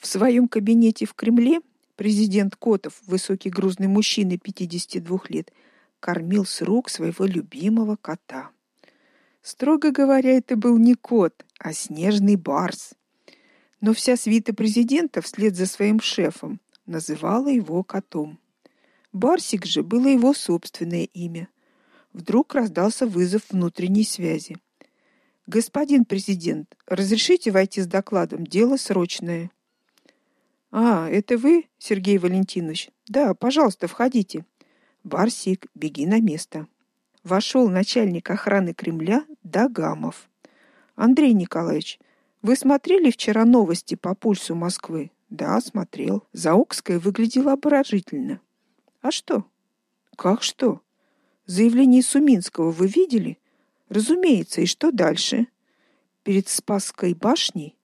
В своем кабинете в Кремле президент Котов, высокий грузный мужчина 52 лет, кормил с рук своего любимого кота. Строго говоря, это был не кот, а снежный барс. Но вся свита президента вслед за своим шефом называла его котом. Барсик же было его собственное имя. Вдруг раздался вызов внутренней связи. Господин президент, разрешите войти с докладом? Дело срочное. А, это вы, Сергей Валентинович? Да, пожалуйста, входите. Барсик, беги на место. Вошел начальник охраны Кремля Дагамов. Андрей Николаевич, вы смотрели вчера новости по пульсу Москвы? Да, смотрел. Заокская выглядела обворожительно. А что? Как что? Заявление Суминского вы видели? Разумеется, и что дальше? Перед Спасской башней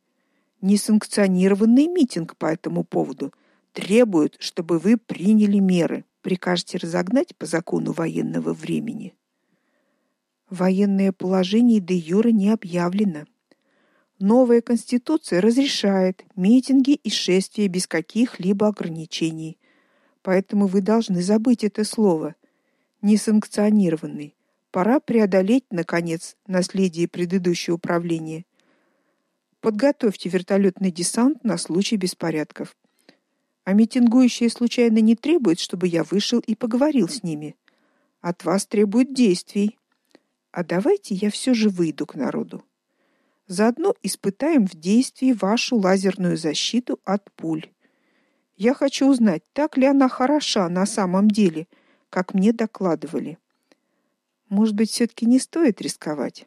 несанкционированный митинг по этому поводу требует, чтобы вы приняли меры. Прикажете разогнать по закону военного времени. Военное положение де юре не объявлено. Новая конституция разрешает митинги и шествия без каких-либо ограничений. Поэтому вы должны забыть это слово несанкционированный. Пора преодолеть наконец наследие предыдущего управления. Подготовьте вертолетный десант на случай беспорядков. А митингующие случайно не требуют, чтобы я вышел и поговорил с ними. От вас требуют действий. А давайте я все же выйду к народу. Заодно испытаем в действии вашу лазерную защиту от пуль. Я хочу узнать, так ли она хороша на самом деле, как мне докладывали. Может быть, все таки не стоит рисковать?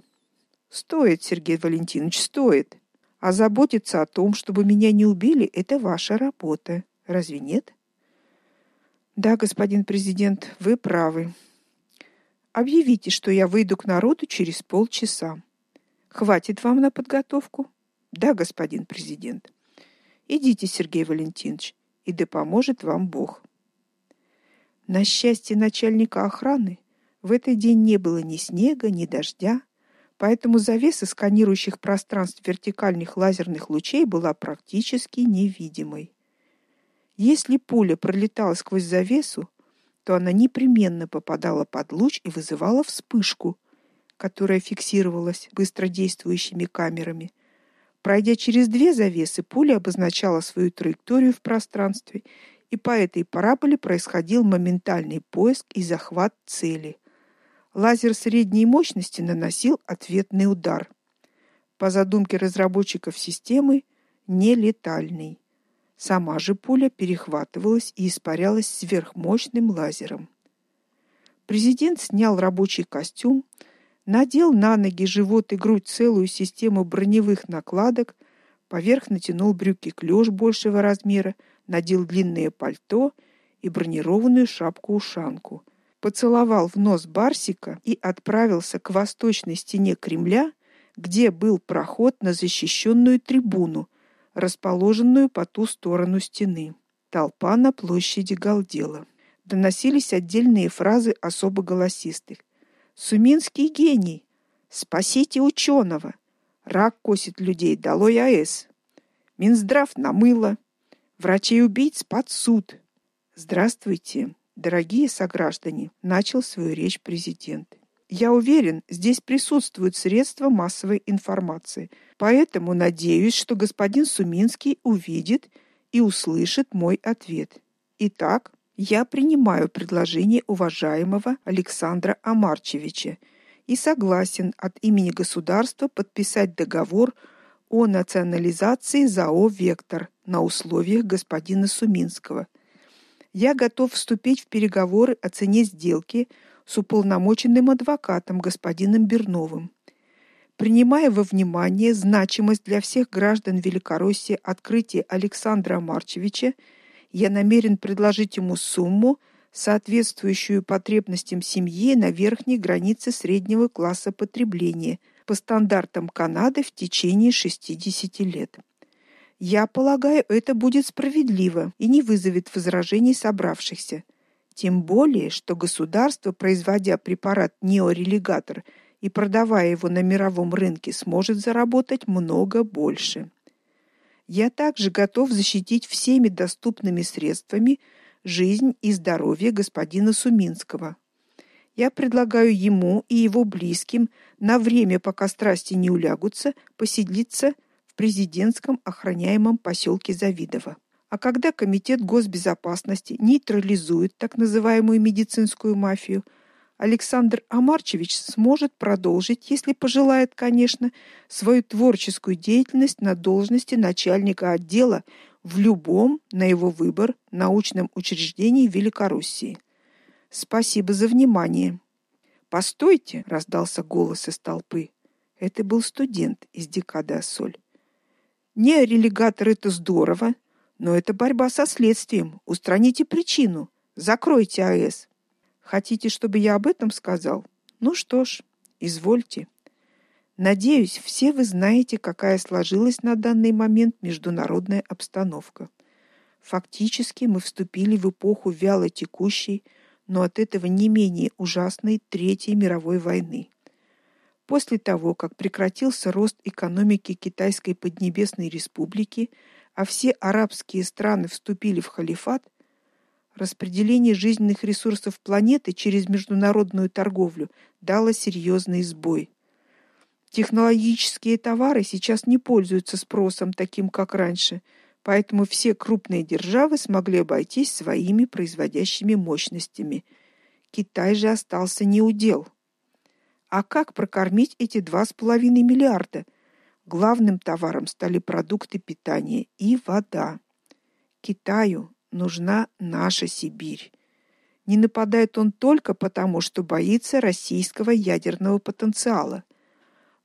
Стоит, Сергей Валентинович, стоит. А заботиться о том, чтобы меня не убили это ваша работа. Разве нет? Да, господин президент, вы правы. Объявите, что я выйду к народу через полчаса. Хватит вам на подготовку? Да, господин президент. Идите, Сергей Валентинович, и да поможет вам Бог. На счастье начальника охраны в этот день не было ни снега, ни дождя, поэтому завеса сканирующих пространств вертикальных лазерных лучей была практически невидимой. Если пуля пролетала сквозь завесу, то она непременно попадала под луч и вызывала вспышку, которая фиксировалась быстродействующими камерами. Пройдя через две завесы, пуля обозначала свою траекторию в пространстве, и по этой параболе происходил моментальный поиск и захват цели. Лазер средней мощности наносил ответный удар. По задумке разработчиков системы, нелетальный. Сама же пуля перехватывалась и испарялась сверхмощным лазером. Президент снял рабочий костюм, надел на ноги, живот и грудь целую систему броневых накладок, поверх натянул брюки клёш большего размера, надел длинное пальто и бронированную шапку-ушанку поцеловал в нос Барсика и отправился к восточной стене Кремля, где был проход на защищенную трибуну, расположенную по ту сторону стены. Толпа на площади галдела. Доносились отдельные фразы особо голосистых. Суминский гений. Спасите ученого. Рак косит людей, долой АЭС. Минздрав намыло. Врачей-убийц под суд. Здравствуйте. Дорогие сограждане, начал свою речь президент. Я уверен, здесь присутствуют средства массовой информации. Поэтому надеюсь, что господин Суминский увидит и услышит мой ответ. Итак, я принимаю предложение уважаемого Александра Амарчевича и согласен от имени государства подписать договор о национализации ЗАО Вектор на условиях господина Суминского – я готов вступить в переговоры о цене сделки с уполномоченным адвокатом господином Берновым. Принимая во внимание значимость для всех граждан Великороссии открытия Александра Марчевича, я намерен предложить ему сумму, соответствующую потребностям семьи на верхней границе среднего класса потребления по стандартам Канады в течение 60 лет. Я полагаю, это будет справедливо и не вызовет возражений собравшихся. Тем более, что государство, производя препарат неорелигатор и продавая его на мировом рынке, сможет заработать много больше. Я также готов защитить всеми доступными средствами жизнь и здоровье господина Суминского. Я предлагаю ему и его близким на время, пока страсти не улягутся, поселиться президентском охраняемом поселке Завидово. А когда комитет госбезопасности нейтрализует так называемую медицинскую мафию, Александр Амарчевич сможет продолжить, если пожелает, конечно, свою творческую деятельность на должности начальника отдела в любом, на его выбор, научном учреждении Великороссии. Спасибо за внимание. Постойте, раздался голос из толпы. Это был студент из Декады Ассоль. Не релегатор это здорово, но это борьба со следствием. Устраните причину. Закройте АЭС. Хотите, чтобы я об этом сказал? Ну что ж, извольте. Надеюсь, все вы знаете, какая сложилась на данный момент международная обстановка. Фактически мы вступили в эпоху вяло текущей, но от этого не менее ужасной Третьей мировой войны. После того, как прекратился рост экономики Китайской Поднебесной Республики, а все арабские страны вступили в халифат, распределение жизненных ресурсов планеты через международную торговлю дало серьезный сбой. Технологические товары сейчас не пользуются спросом таким, как раньше, поэтому все крупные державы смогли обойтись своими производящими мощностями. Китай же остался неудел. А как прокормить эти два с половиной миллиарда? Главным товаром стали продукты питания и вода. Китаю нужна наша Сибирь. Не нападает он только потому, что боится российского ядерного потенциала.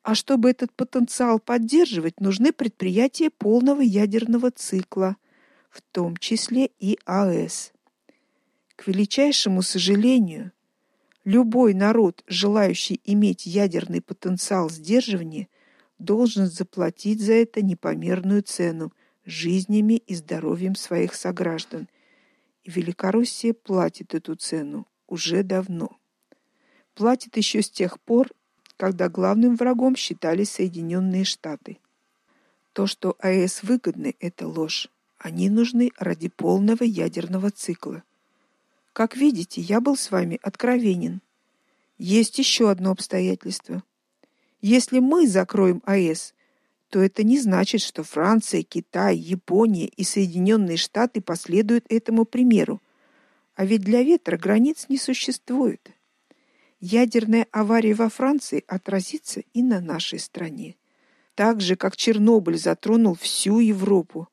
А чтобы этот потенциал поддерживать, нужны предприятия полного ядерного цикла, в том числе и АЭС. К величайшему сожалению, любой народ, желающий иметь ядерный потенциал сдерживания, должен заплатить за это непомерную цену – жизнями и здоровьем своих сограждан. И Великороссия платит эту цену уже давно. Платит еще с тех пор, когда главным врагом считались Соединенные Штаты. То, что АЭС выгодны это ложь. Они нужны ради полного ядерного цикла. Как видите, я был с вами откровенен. Есть еще одно обстоятельство. Если мы закроем АЭС, то это не значит, что Франция, Китай, Япония и Соединенные Штаты последуют этому примеру. А ведь для ветра границ не существует. Ядерная авария во Франции отразится и на нашей стране, так же как Чернобыль затронул всю Европу.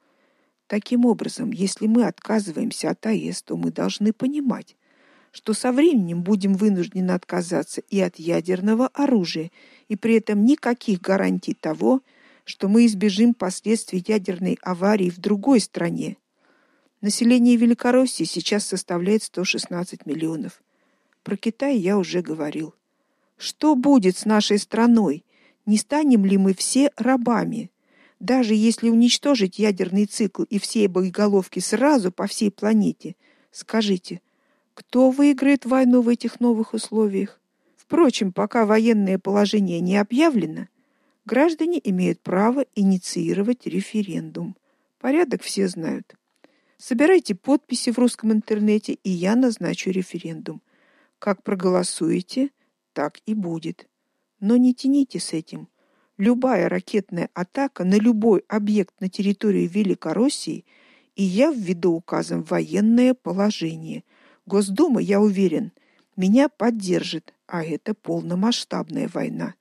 Таким образом, если мы отказываемся от АЭС, то мы должны понимать, что со временем будем вынуждены отказаться и от ядерного оружия, и при этом никаких гарантий того, что мы избежим последствий ядерной аварии в другой стране. Население Великороссии сейчас составляет 116 миллионов. Про Китай я уже говорил. Что будет с нашей страной? Не станем ли мы все рабами? Даже если уничтожить ядерный цикл и все боеголовки сразу по всей планете, скажите, кто выиграет войну в этих новых условиях? Впрочем, пока военное положение не объявлено, Граждане имеют право инициировать референдум. Порядок все знают. Собирайте подписи в русском интернете, и я назначу референдум. Как проголосуете, так и будет. Но не тяните с этим. Любая ракетная атака на любой объект на территории Великороссии, и я введу указом военное положение. Госдума, я уверен, меня поддержит, а это полномасштабная война.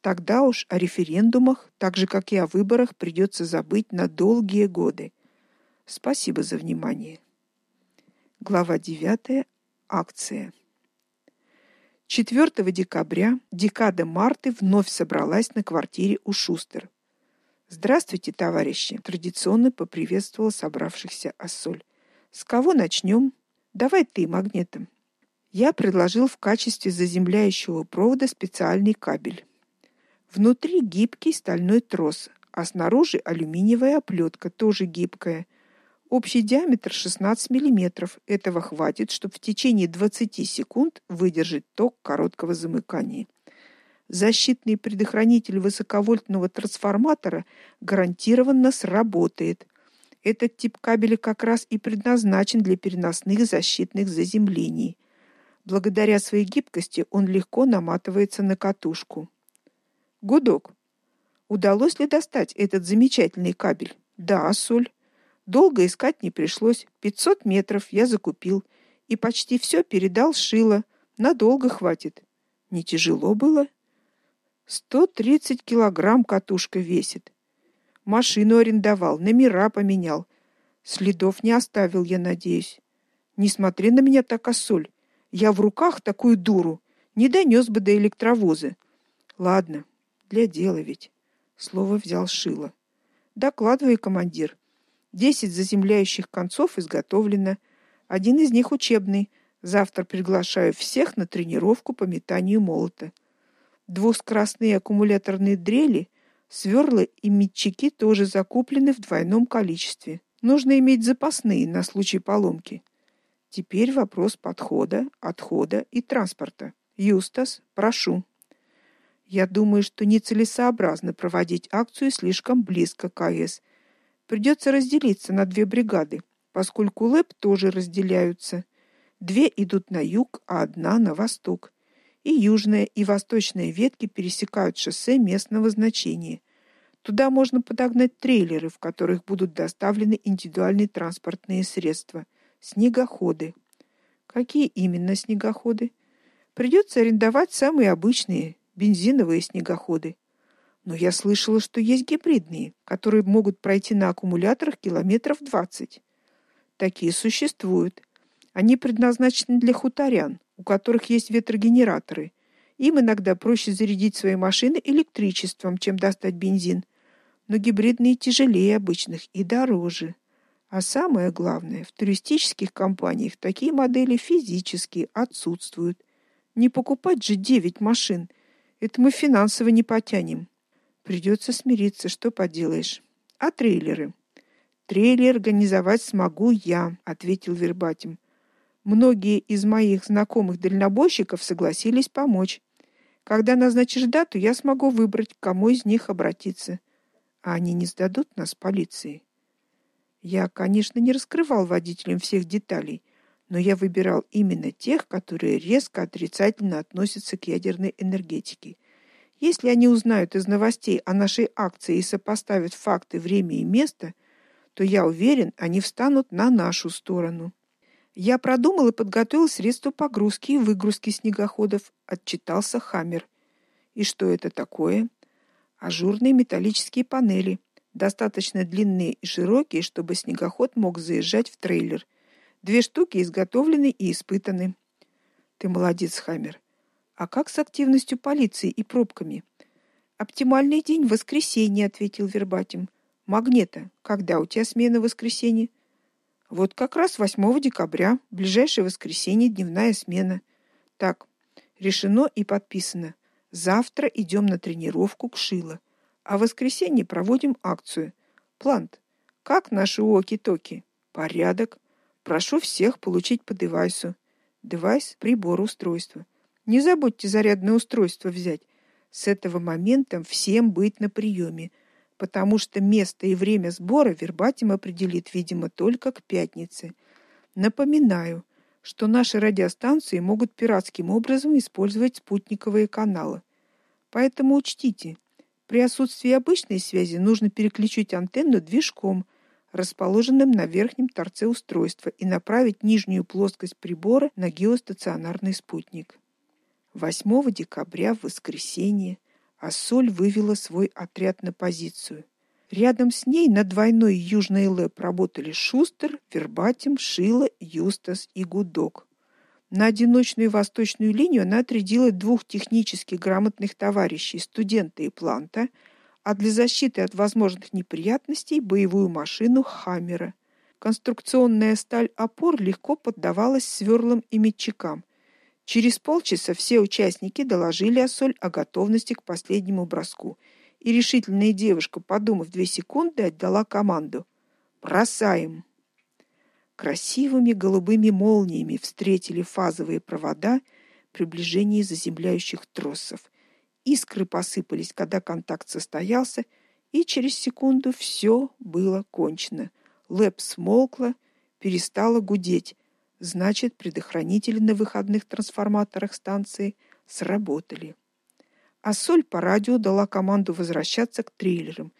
Тогда уж о референдумах, так же как и о выборах, придется забыть на долгие годы. Спасибо за внимание. Глава 9. Акция. 4 декабря декада Марты вновь собралась на квартире у Шустер. Здравствуйте, товарищи, традиционно поприветствовал собравшихся Ассоль. С кого начнем? Давай ты, магнитом. Я предложил в качестве заземляющего провода специальный кабель. Внутри гибкий стальной трос, а снаружи алюминиевая оплетка, тоже гибкая. Общий диаметр 16 мм. Этого хватит, чтобы в течение 20 секунд выдержать ток короткого замыкания. защитный предохранитель высоковольтного трансформатора гарантированно сработает. Этот тип кабеля как раз и предназначен для переносных защитных заземлений. Благодаря своей гибкости он легко наматывается на катушку. Гудок. Удалось ли достать этот замечательный кабель? Да, Соль. Долго искать не пришлось. 500 метров я закупил и почти все передал Шило. Надолго хватит. Не тяжело было? 130 килограмм катушка весит. Машину арендовал, номера поменял. Следов не оставил, я надеюсь. Не смотри на меня так, Осоль. Я в руках такую дуру не донес бы до электровоза. Ладно, для дела ведь. Слово взял Шило. Докладывай, командир. Десять заземляющих концов изготовлено. Один из них учебный. Завтра приглашаю всех на тренировку по метанию молота. Двускоростные аккумуляторные дрели, сверла и метчики тоже закуплены в двойном количестве. Нужно иметь запасные на случай поломки. Теперь вопрос подхода, отхода и транспорта. Юстас, прошу. Я думаю, что нецелесообразно проводить акцию слишком близко к АЭС. Придется разделиться на две бригады, поскольку ЛЭП тоже разделяются. Две идут на юг, а одна на восток и южная и восточная ветки пересекают шоссе местного значения. Туда можно подогнать трейлеры, в которых будут доставлены индивидуальные транспортные средства, снегоходы. Какие именно снегоходы? Придется арендовать самые обычные бензиновые снегоходы. Но я слышала, что есть гибридные, которые могут пройти на аккумуляторах километров 20. Такие существуют. Они предназначены для хуторян, у которых есть ветрогенераторы. Им иногда проще зарядить свои машины электричеством, чем достать бензин. Но гибридные тяжелее обычных и дороже. А самое главное, в туристических компаниях такие модели физически отсутствуют. Не покупать же 9 машин. Это мы финансово не потянем. Придется смириться, что поделаешь. А трейлеры? Трейлер организовать смогу я, ответил Вербатим. Многие из моих знакомых дальнобойщиков согласились помочь. Когда назначишь дату, я смогу выбрать, к кому из них обратиться. А они не сдадут нас полиции. Я, конечно, не раскрывал водителям всех деталей, но я выбирал именно тех, которые резко отрицательно относятся к ядерной энергетике. Если они узнают из новостей о нашей акции и сопоставят факты, время и место, то я уверен, они встанут на нашу сторону. Я продумал и подготовил средства погрузки и выгрузки снегоходов, отчитался Хаммер. И что это такое? Ажурные металлические панели, достаточно длинные и широкие, чтобы снегоход мог заезжать в трейлер. Две штуки изготовлены и испытаны. Ты молодец, Хаммер. А как с активностью полиции и пробками? Оптимальный день воскресенье, ответил Вербатим. Магнета, когда у тебя смена в воскресенье? Вот как раз 8 декабря, ближайшее воскресенье, дневная смена. Так, решено и подписано. Завтра идем на тренировку к Шило, а в воскресенье проводим акцию. Плант. Как наши уоки-токи? Порядок. Прошу всех получить по девайсу. Девайс прибор устройства. Не забудьте зарядное устройство взять. С этого момента всем быть на приеме потому что место и время сбора Вербатим определит, видимо, только к пятнице. Напоминаю, что наши радиостанции могут пиратским образом использовать спутниковые каналы. Поэтому учтите, при отсутствии обычной связи нужно переключить антенну движком, расположенным на верхнем торце устройства, и направить нижнюю плоскость прибора на геостационарный спутник. 8 декабря в воскресенье а Соль вывела свой отряд на позицию. Рядом с ней на двойной южной ЛЭП работали Шустер, Вербатим, Шила, Юстас и Гудок. На одиночную восточную линию она отрядила двух технически грамотных товарищей, студента и планта, а для защиты от возможных неприятностей боевую машину Хаммера. Конструкционная сталь опор легко поддавалась сверлам и метчикам. Через полчаса все участники доложили Ассоль о готовности к последнему броску, и решительная девушка, подумав две секунды, отдала команду: "Бросаем!" Красивыми голубыми молниями встретили фазовые провода приближение заземляющих тросов, Искры посыпались, когда контакт состоялся, и через секунду все было кончено. Лэп смолкла, перестала гудеть. Значит, предохранители на выходных трансформаторах станции сработали. А Соль по радио дала команду возвращаться к трейлерам.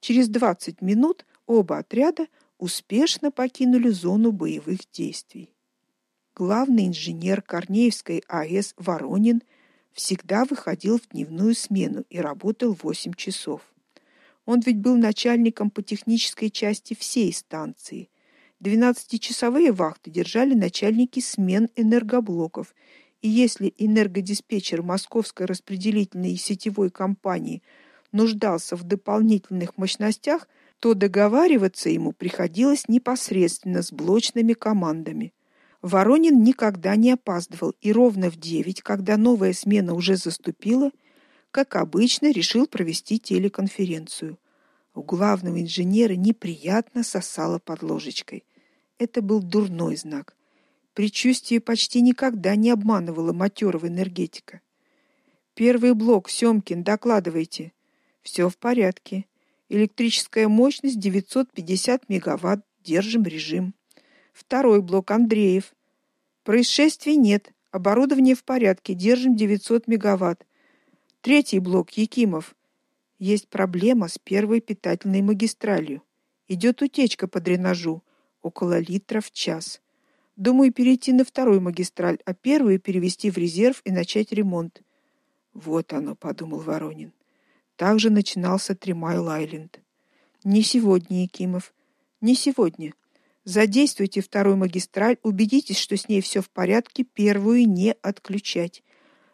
Через 20 минут оба отряда успешно покинули зону боевых действий. Главный инженер Корнеевской АЭС Воронин всегда выходил в дневную смену и работал 8 часов. Он ведь был начальником по технической части всей станции. 12-часовые вахты держали начальники смен энергоблоков, и если энергодиспетчер Московской распределительной и сетевой компании нуждался в дополнительных мощностях, то договариваться ему приходилось непосредственно с блочными командами. Воронин никогда не опаздывал, и ровно в девять, когда новая смена уже заступила, как обычно, решил провести телеконференцию. У главного инженера неприятно сосало под ложечкой. Это был дурной знак. Предчувствие почти никогда не обманывало матерого энергетика. Первый блок, Сёмкин, докладывайте. Все в порядке. Электрическая мощность 950 мегаватт. Держим режим. Второй блок, Андреев. Происшествий нет. Оборудование в порядке. Держим 900 мегаватт. Третий блок, Якимов. Есть проблема с первой питательной магистралью. Идет утечка по дренажу около литра в час. Думаю перейти на вторую магистраль, а первую перевести в резерв и начать ремонт. Вот оно, подумал Воронин. Так же начинался Тримайл-Айленд. Не сегодня, Якимов, не сегодня. Задействуйте вторую магистраль, убедитесь, что с ней все в порядке, первую не отключать.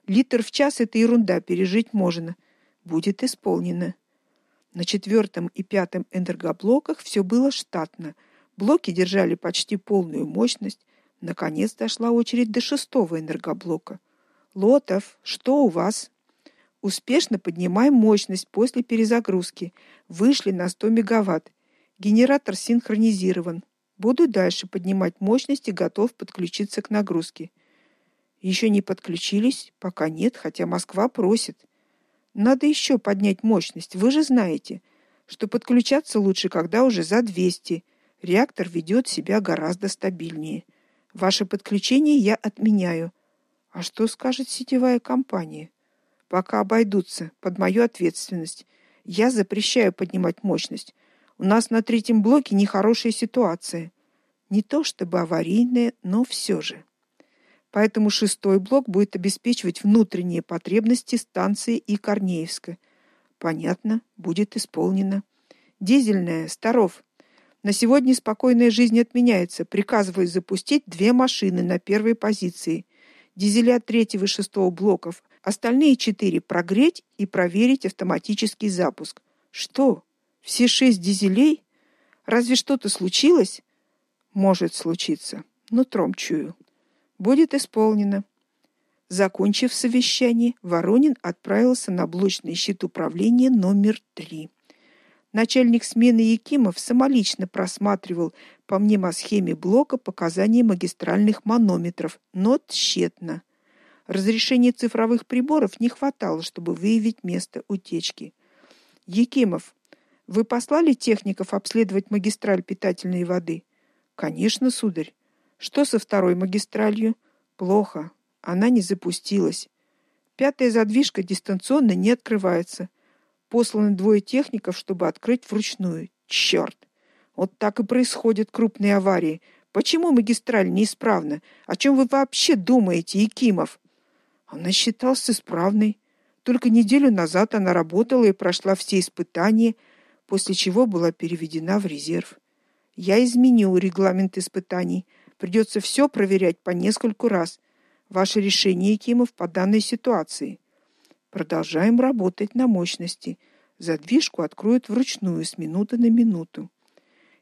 Литр в час это ерунда, пережить можно. Будет исполнено. На четвертом и пятом энергоблоках все было штатно. Блоки держали почти полную мощность. Наконец дошла очередь до шестого энергоблока. Лотов, что у вас? Успешно поднимаем мощность после перезагрузки. Вышли на 100 мегаватт. Генератор синхронизирован. Буду дальше поднимать мощность и готов подключиться к нагрузке. Еще не подключились, пока нет, хотя Москва просит. Надо еще поднять мощность. Вы же знаете, что подключаться лучше, когда уже за 200 реактор ведет себя гораздо стабильнее. Ваше подключение я отменяю. А что скажет сетевая компания? Пока обойдутся под мою ответственность. Я запрещаю поднимать мощность. У нас на третьем блоке нехорошая ситуация. Не то чтобы аварийная, но все же. Поэтому шестой блок будет обеспечивать внутренние потребности станции и Корнеевска. Понятно, будет исполнено. Дизельная, Старов. На сегодня спокойная жизнь отменяется. Приказываю запустить две машины на первой позиции. Дизеля третьего и шестого блоков. Остальные четыре прогреть и проверить автоматический запуск. Что? Все шесть дизелей? Разве что-то случилось? Может случиться. Но тромчую. Будет исполнено. Закончив совещание, Воронин отправился на блочный щит управления номер три. Начальник смены Якимов самолично просматривал по мнемосхеме блока показания магистральных манометров, но тщетно. Разрешения цифровых приборов не хватало, чтобы выявить место утечки. Якимов, вы послали техников обследовать магистраль питательной воды? Конечно, сударь. Что со второй магистралью? Плохо. Она не запустилась. Пятая задвижка дистанционно не открывается. Посланы двое техников, чтобы открыть вручную. Черт! Вот так и происходят крупные аварии. Почему магистраль неисправна? О чем вы вообще думаете, Якимов? Она считалась исправной. Только неделю назад она работала и прошла все испытания, после чего была переведена в резерв. Я изменил регламент испытаний. Придется все проверять по нескольку раз. Ваше решение, Якимов, по данной ситуации. Продолжаем работать на мощности. Задвижку откроют вручную с минуты на минуту.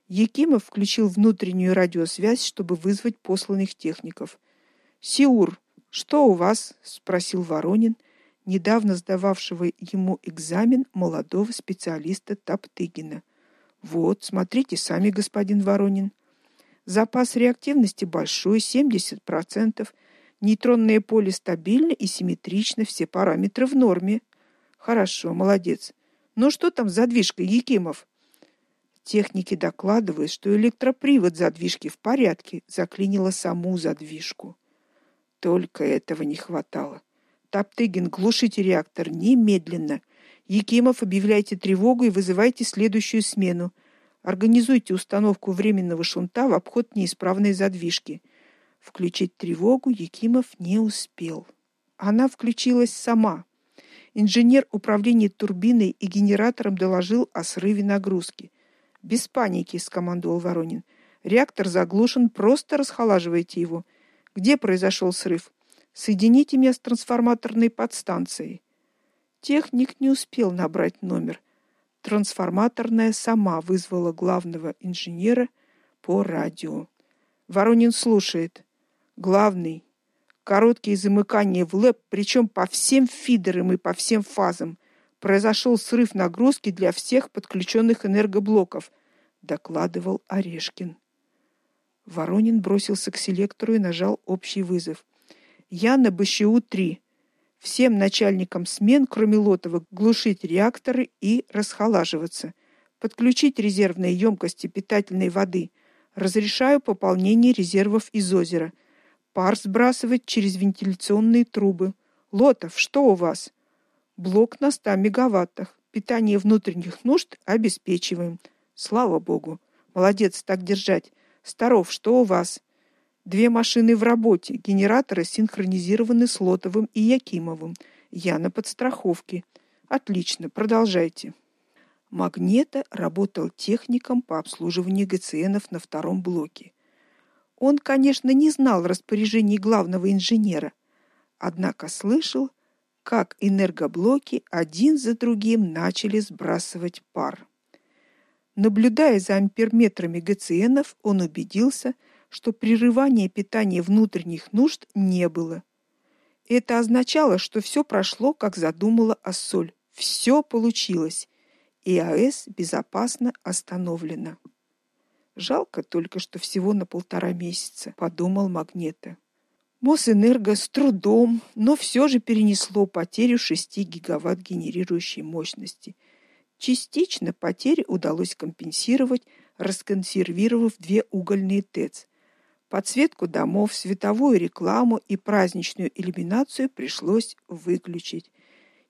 Якимов включил внутреннюю радиосвязь, чтобы вызвать посланных техников. Сиур, что у вас? спросил Воронин, недавно сдававшего ему экзамен молодого специалиста Топтыгина. Вот, смотрите сами, господин Воронин. Запас реактивности большой, 70%. Нейтронное поле стабильно и симметрично, все параметры в норме. Хорошо, молодец. Ну что там с задвижкой, Якимов? Техники докладывают, что электропривод задвижки в порядке, заклинило саму задвижку. Только этого не хватало. Топтыгин, глушите реактор немедленно. Якимов, объявляйте тревогу и вызывайте следующую смену. Организуйте установку временного шунта в обход неисправной задвижки. Включить тревогу Якимов не успел. Она включилась сама. Инженер управления турбиной и генератором доложил о срыве нагрузки. Без паники, скомандовал Воронин. Реактор заглушен, просто расхолаживайте его. Где произошел срыв? Соедините меня с трансформаторной подстанцией. Техник не успел набрать номер. Трансформаторная сама вызвала главного инженера по радио. Воронин слушает. Главный. Короткие замыкания в ЛЭП, причем по всем фидерам и по всем фазам. Произошел срыв нагрузки для всех подключенных энергоблоков, докладывал Орешкин. Воронин бросился к селектору и нажал общий вызов. Я на БЩУ-3. Всем начальникам смен, кроме Лотова, глушить реакторы и расхолаживаться. Подключить резервные емкости питательной воды. Разрешаю пополнение резервов из озера. Пар сбрасывать через вентиляционные трубы. Лотов, что у вас? Блок на 100 мегаваттах. Питание внутренних нужд обеспечиваем. Слава богу. Молодец, так держать. Старов, что у вас? Две машины в работе. Генераторы синхронизированы с Лотовым и Якимовым. Я на подстраховке. Отлично, продолжайте. Магнета работал техником по обслуживанию ГЦНов на втором блоке. Он, конечно, не знал распоряжений главного инженера, однако слышал, как энергоблоки один за другим начали сбрасывать пар. Наблюдая за амперметрами ГЦНов, он убедился, что прерывания питания внутренних нужд не было. Это означало, что все прошло, как задумала Ассоль. Все получилось, и АЭС безопасно остановлена. Жалко только, что всего на полтора месяца, подумал Магнета. Мосэнерго с трудом, но все же перенесло потерю 6 гигаватт генерирующей мощности – Частично потери удалось компенсировать, расконсервировав две угольные ТЭЦ. Подсветку домов, световую рекламу и праздничную иллюминацию пришлось выключить.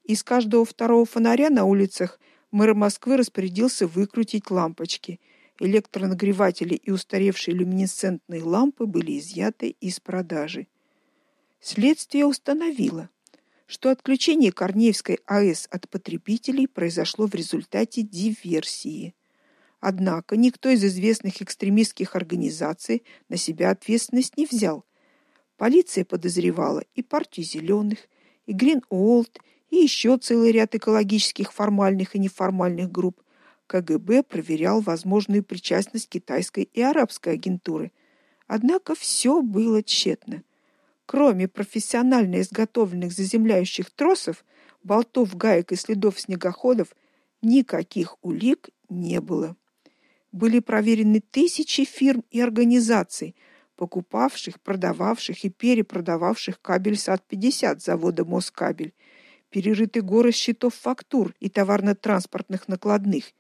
Из каждого второго фонаря на улицах мэр Москвы распорядился выкрутить лампочки. Электронагреватели и устаревшие люминесцентные лампы были изъяты из продажи. Следствие установило, что отключение Корнеевской АЭС от потребителей произошло в результате диверсии. Однако никто из известных экстремистских организаций на себя ответственность не взял. Полиция подозревала и партию зеленых, и Green Old, и еще целый ряд экологических формальных и неформальных групп. КГБ проверял возможную причастность китайской и арабской агентуры. Однако все было тщетно. Кроме профессионально изготовленных заземляющих тросов, болтов, гаек и следов снегоходов, никаких улик не было. Были проверены тысячи фирм и организаций, покупавших, продававших и перепродававших кабель САТ-50 завода Москабель, перерыты горы счетов фактур и товарно-транспортных накладных.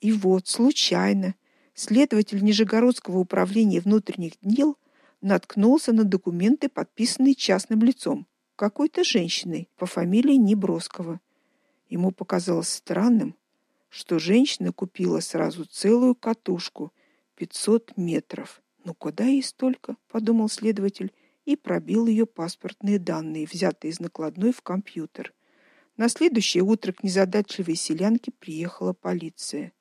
И вот случайно следователь Нижегородского управления внутренних дел – наткнулся на документы, подписанные частным лицом, какой-то женщиной по фамилии Неброскова. Ему показалось странным, что женщина купила сразу целую катушку 500 метров. Ну куда ей столько, подумал следователь и пробил ее паспортные данные, взятые из накладной в компьютер. На следующее утро к незадачливой селянке приехала полиция.